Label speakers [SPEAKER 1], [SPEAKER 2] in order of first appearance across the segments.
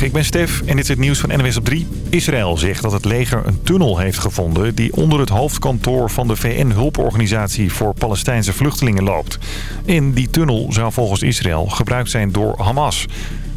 [SPEAKER 1] Ik ben Stef en dit is het nieuws van NWS op 3. Israël zegt dat het leger een tunnel heeft gevonden... die onder het hoofdkantoor van de VN-hulporganisatie voor Palestijnse vluchtelingen loopt. En die tunnel zou volgens Israël gebruikt zijn door Hamas.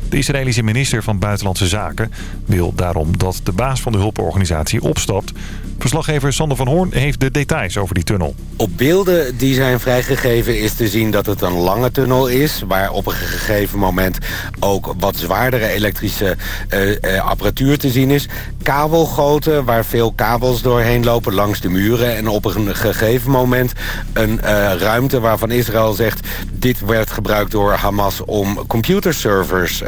[SPEAKER 1] De Israëlische minister van Buitenlandse Zaken wil daarom dat de baas van de hulporganisatie opstapt. Verslaggever Sander van Hoorn heeft de details over die tunnel.
[SPEAKER 2] Op beelden die zijn vrijgegeven is te zien dat het een lange tunnel is... waar op een gegeven moment ook wat zwaardere elektrische uh, uh, apparatuur te zien is. Kabelgoten waar veel kabels doorheen lopen langs de muren. En op een gegeven moment een uh, ruimte waarvan Israël zegt... dit werd gebruikt door Hamas om computerservers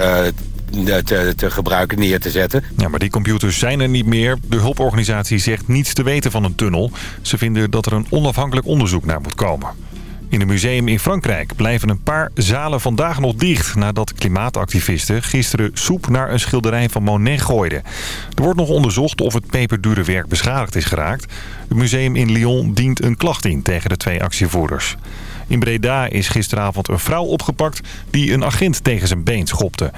[SPEAKER 2] te, te, gebruiken, neer te zetten.
[SPEAKER 1] Ja, maar die computers zijn er niet meer. De hulporganisatie zegt niets te weten van een tunnel. Ze vinden dat er een onafhankelijk onderzoek naar moet komen. In een museum in Frankrijk blijven een paar zalen vandaag nog dicht... nadat klimaatactivisten gisteren soep naar een schilderij van Monet gooiden. Er wordt nog onderzocht of het peperdure werk beschadigd is geraakt. Het museum in Lyon dient een klacht in tegen de twee actievoerders. In Breda is gisteravond een vrouw opgepakt die een agent tegen zijn been schopte.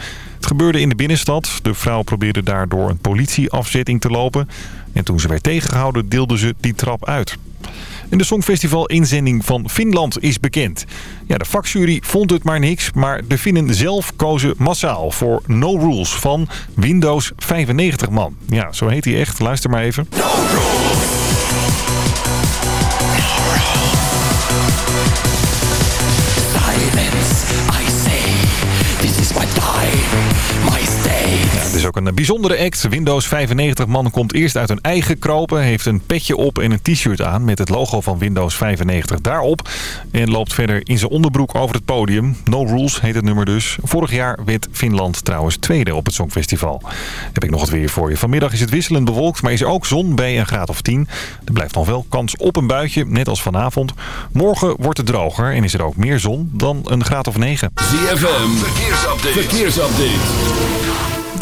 [SPEAKER 1] Het gebeurde in de binnenstad. De vrouw probeerde daardoor een politieafzetting te lopen. En toen ze werd tegengehouden deelde ze die trap uit. De Songfestival-inzending van Finland is bekend. Ja, de vakjury vond het maar niks, maar de Finnen zelf kozen massaal voor No Rules van Windows 95 man. Ja, zo heet hij echt. Luister maar even. No rules. My Het is ook een bijzondere act. Windows 95 man komt eerst uit een eigen kropen, heeft een petje op en een t-shirt aan met het logo van Windows 95 daarop. En loopt verder in zijn onderbroek over het podium. No Rules heet het nummer dus. Vorig jaar werd Finland trouwens tweede op het Songfestival. Heb ik nog wat weer voor je. Vanmiddag is het wisselend bewolkt, maar is er ook zon bij een graad of 10. Er blijft nog wel kans op een buitje, net als vanavond. Morgen wordt het droger en is er ook meer zon dan een graad of 9.
[SPEAKER 3] ZFM, verkeersupdate. verkeersupdate.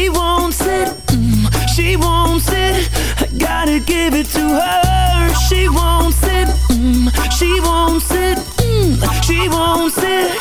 [SPEAKER 4] She wants it, mm, she wants it. I
[SPEAKER 5] gotta give it to her. She wants it, mm, she wants it, mm, she wants it.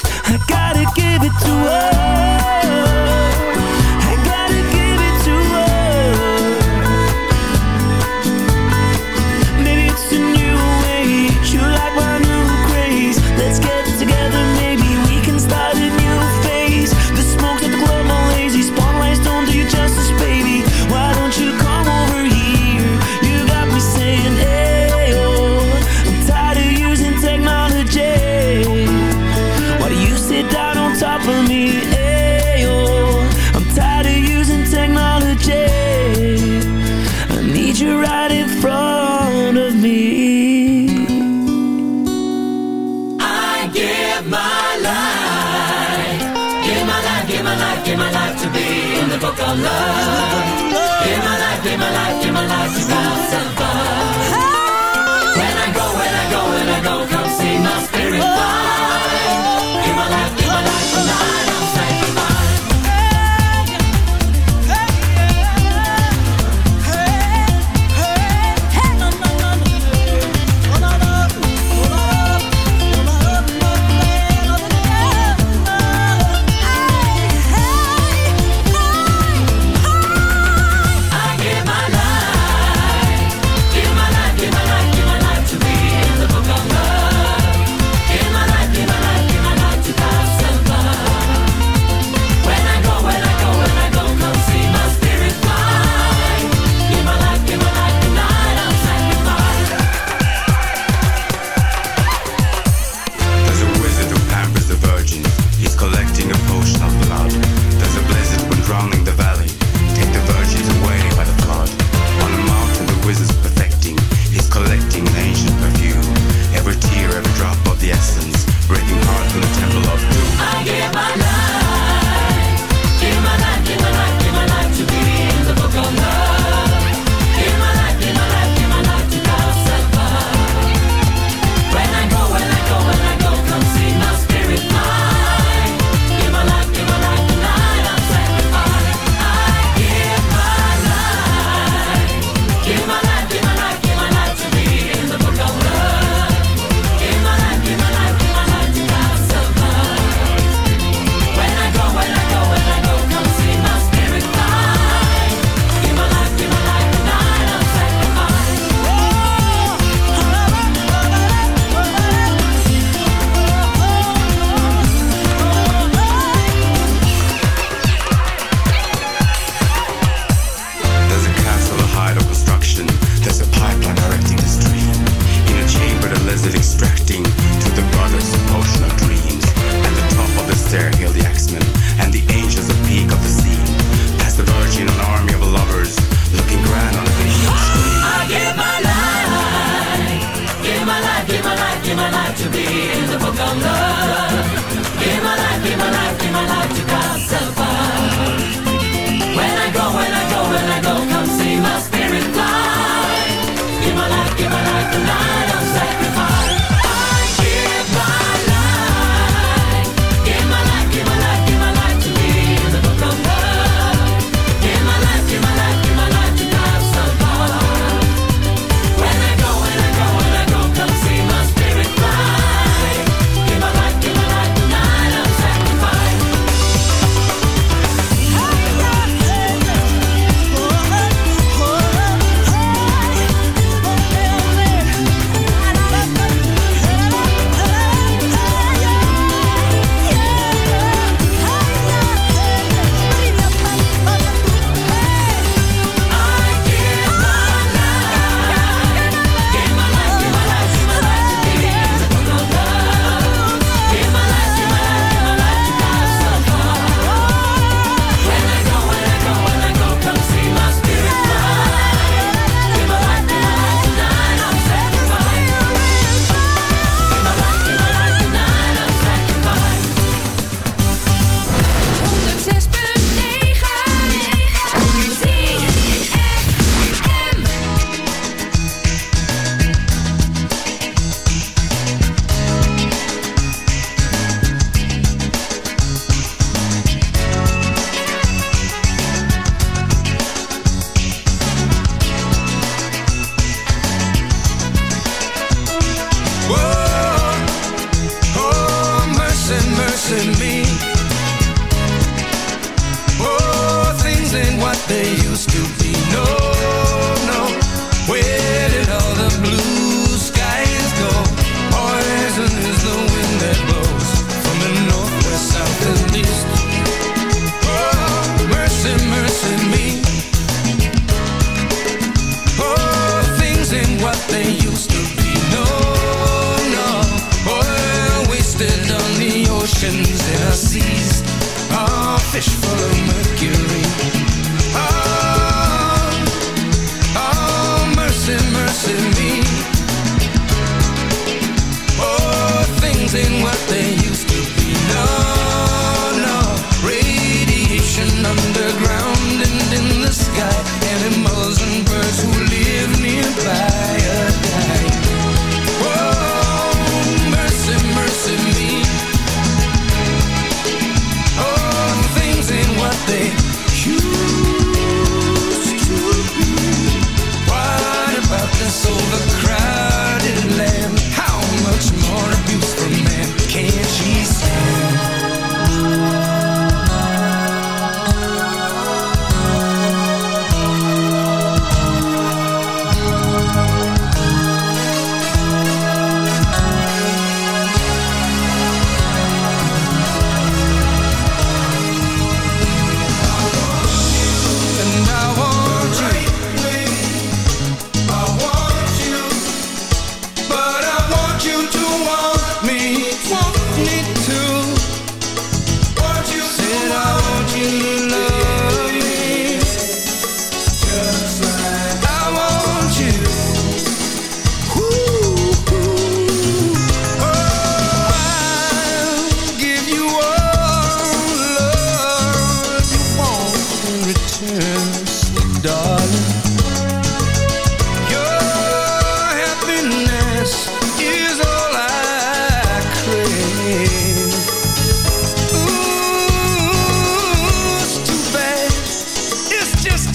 [SPEAKER 5] Underground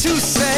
[SPEAKER 5] to
[SPEAKER 6] say.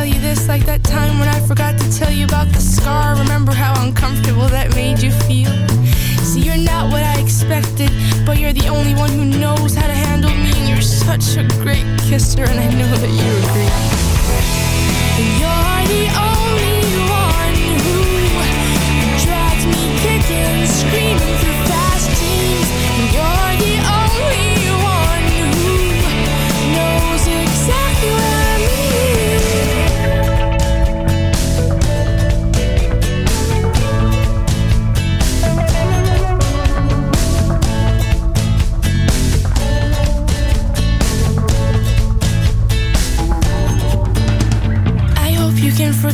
[SPEAKER 6] Tell you this, like that time when I forgot to tell you about the scar. Remember how uncomfortable that made you feel? See, you're not what I expected, but you're the only one who knows how to handle me, and you're such a great kisser, and I know that you agree. You're the only one who drags me kicking screaming through fast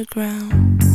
[SPEAKER 6] the ground.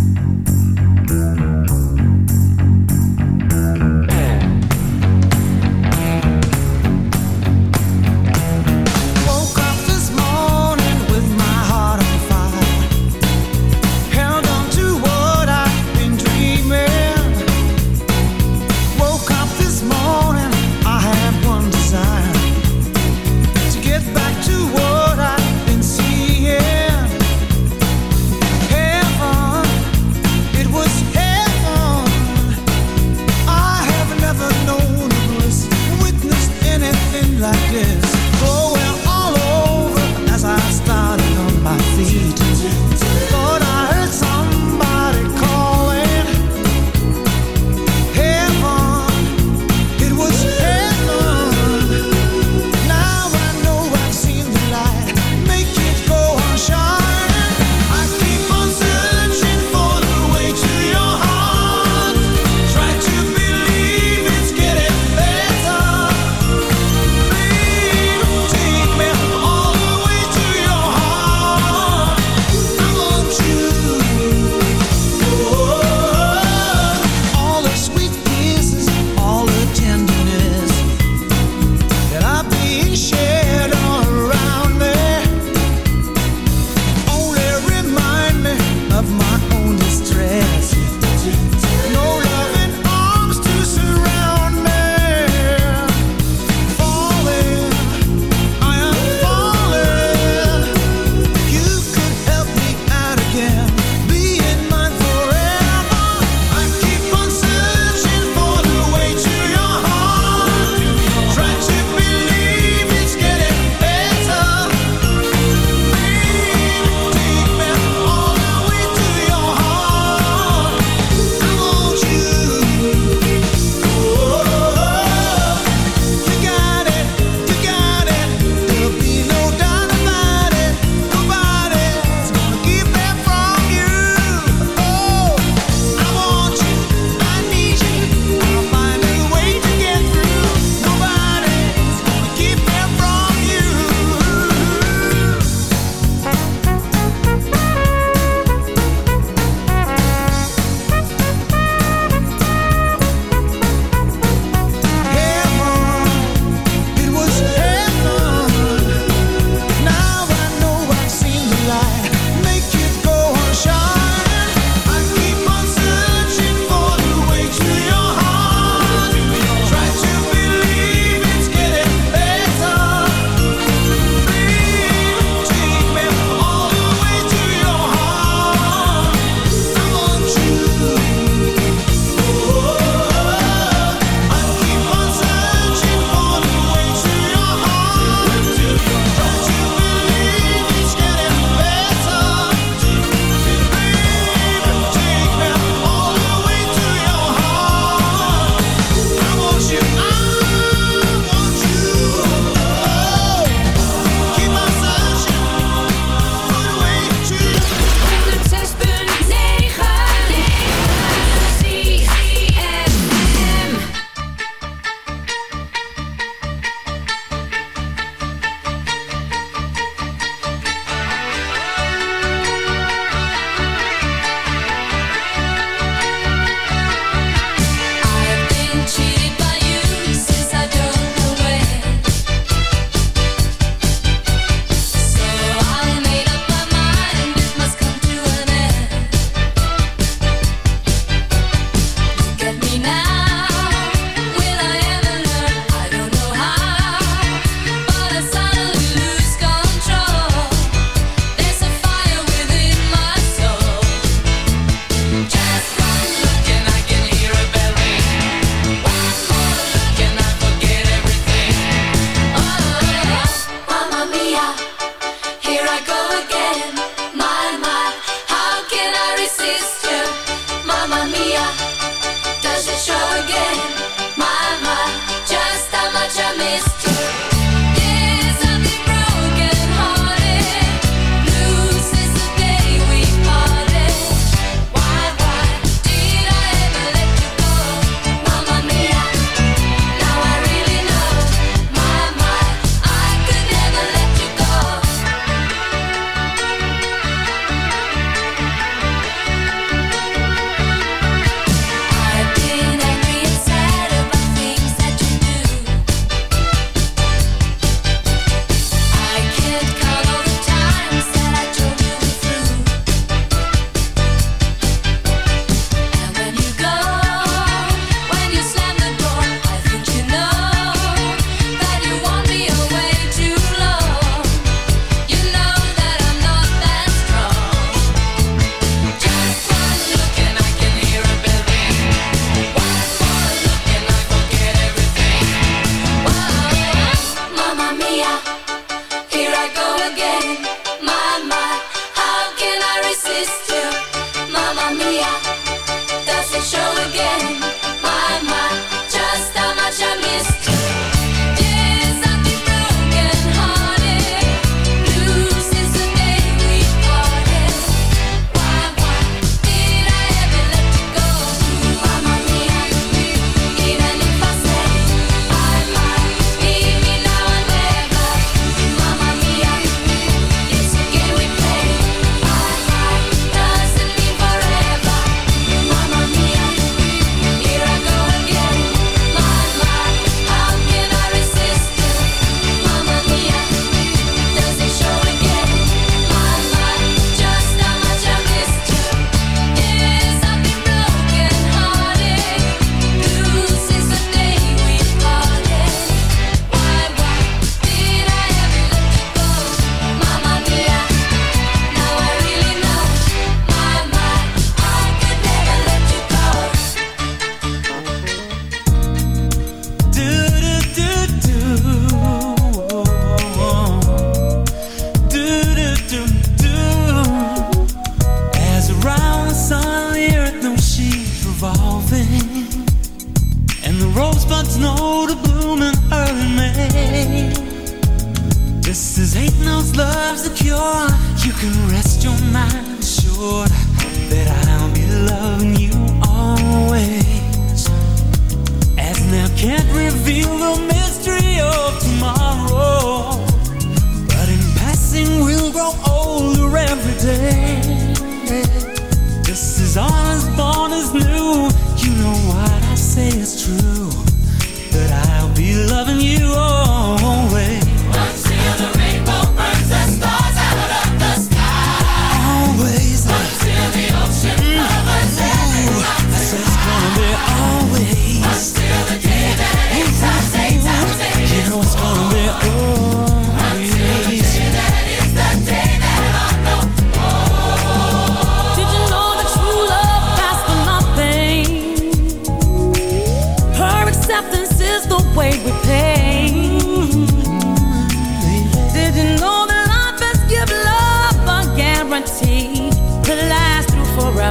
[SPEAKER 7] Every day.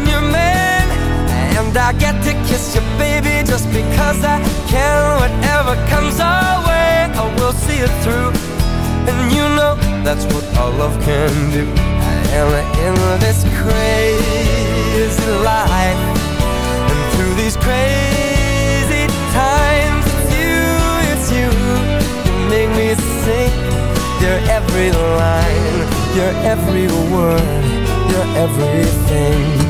[SPEAKER 8] I'm your man, and I get to kiss you, baby, just because I can. Whatever comes our way, I will see it through. And you know that's what our love can do. And in this crazy life, and through these crazy times, it's you, it's you. You make me sing your every line, your every word, your everything.